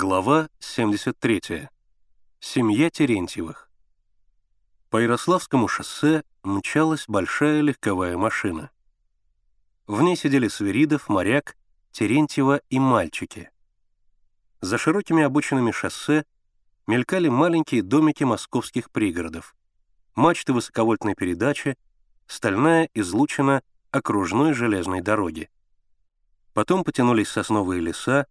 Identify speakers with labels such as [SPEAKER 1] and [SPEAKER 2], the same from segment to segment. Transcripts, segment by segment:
[SPEAKER 1] Глава 73. Семья Терентьевых. По Ярославскому шоссе мчалась большая легковая машина. В ней сидели Свиридов, Моряк, Терентьева и мальчики. За широкими обочинами шоссе мелькали маленькие домики московских пригородов, мачты высоковольтной передачи, стальная излучина окружной железной дороги. Потом потянулись сосновые леса,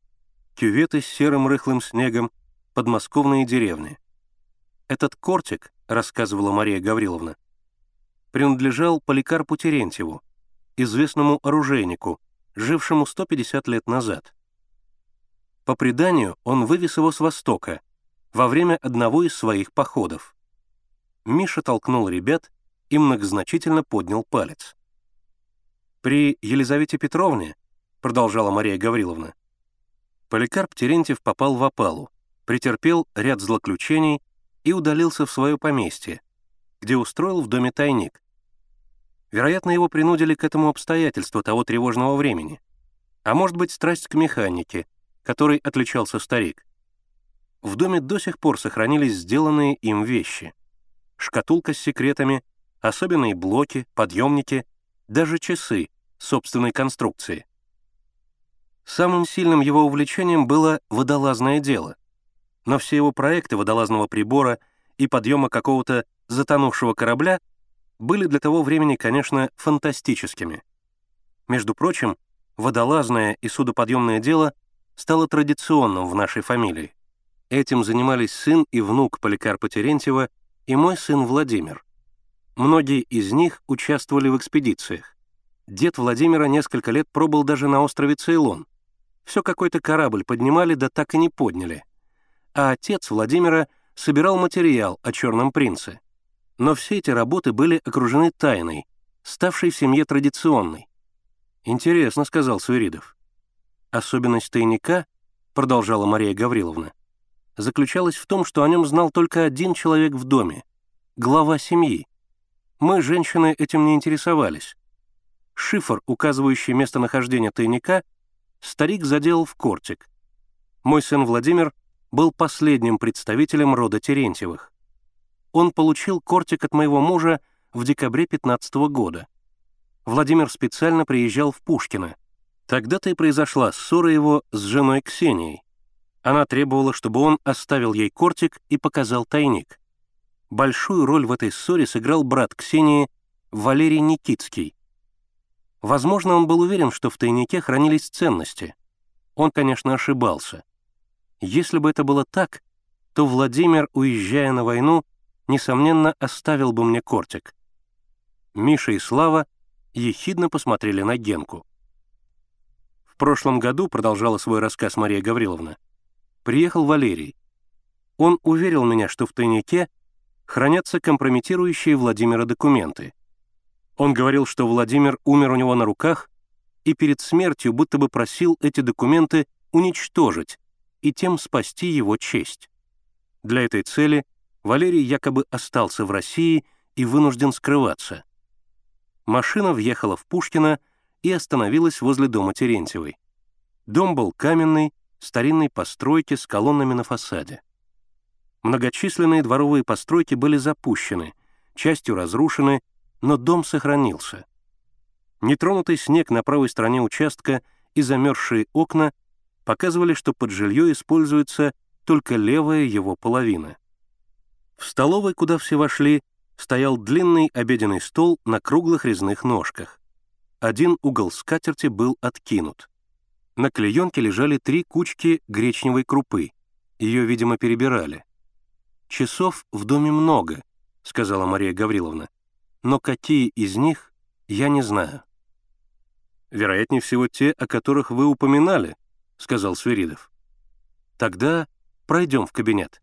[SPEAKER 1] кюветы с серым рыхлым снегом, подмосковные деревни. Этот кортик, рассказывала Мария Гавриловна, принадлежал Поликарпу Терентьеву, известному оружейнику, жившему 150 лет назад. По преданию, он вывез его с востока во время одного из своих походов. Миша толкнул ребят и многозначительно поднял палец. «При Елизавете Петровне», — продолжала Мария Гавриловна, Поликарп Терентьев попал в опалу, претерпел ряд злоключений и удалился в свое поместье, где устроил в доме тайник. Вероятно, его принудили к этому обстоятельству того тревожного времени, а может быть, страсть к механике, которой отличался старик. В доме до сих пор сохранились сделанные им вещи. Шкатулка с секретами, особенные блоки, подъемники, даже часы собственной конструкции — Самым сильным его увлечением было водолазное дело. Но все его проекты водолазного прибора и подъема какого-то затонувшего корабля были для того времени, конечно, фантастическими. Между прочим, водолазное и судоподъемное дело стало традиционным в нашей фамилии. Этим занимались сын и внук Поликарпа Терентьева и мой сын Владимир. Многие из них участвовали в экспедициях. Дед Владимира несколько лет пробыл даже на острове Цейлон — все какой-то корабль поднимали, да так и не подняли. А отец Владимира собирал материал о «Черном принце». Но все эти работы были окружены тайной, ставшей в семье традиционной. «Интересно», — сказал Свиридов. «Особенность тайника», — продолжала Мария Гавриловна, заключалась в том, что о нем знал только один человек в доме — глава семьи. Мы, женщины, этим не интересовались. Шифр, указывающий местонахождение тайника — старик заделал в кортик. Мой сын Владимир был последним представителем рода Терентьевых. Он получил кортик от моего мужа в декабре 15 -го года. Владимир специально приезжал в Пушкино. Тогда-то и произошла ссора его с женой Ксенией. Она требовала, чтобы он оставил ей кортик и показал тайник. Большую роль в этой ссоре сыграл брат Ксении Валерий Никитский, Возможно, он был уверен, что в тайнике хранились ценности. Он, конечно, ошибался. Если бы это было так, то Владимир, уезжая на войну, несомненно, оставил бы мне кортик. Миша и Слава ехидно посмотрели на Генку. В прошлом году, продолжала свой рассказ Мария Гавриловна, приехал Валерий. Он уверил меня, что в тайнике хранятся компрометирующие Владимира документы. Он говорил, что Владимир умер у него на руках и перед смертью будто бы просил эти документы уничтожить и тем спасти его честь. Для этой цели Валерий якобы остался в России и вынужден скрываться. Машина въехала в Пушкино и остановилась возле дома Терентьевой. Дом был каменный, старинной постройки с колоннами на фасаде. Многочисленные дворовые постройки были запущены, частью разрушены, но дом сохранился. Нетронутый снег на правой стороне участка и замерзшие окна показывали, что под жилье используется только левая его половина. В столовой, куда все вошли, стоял длинный обеденный стол на круглых резных ножках. Один угол скатерти был откинут. На клеенке лежали три кучки гречневой крупы. Ее, видимо, перебирали. «Часов в доме много», — сказала Мария Гавриловна но какие из них, я не знаю. «Вероятнее всего, те, о которых вы упоминали», — сказал Свиридов. «Тогда пройдем в кабинет».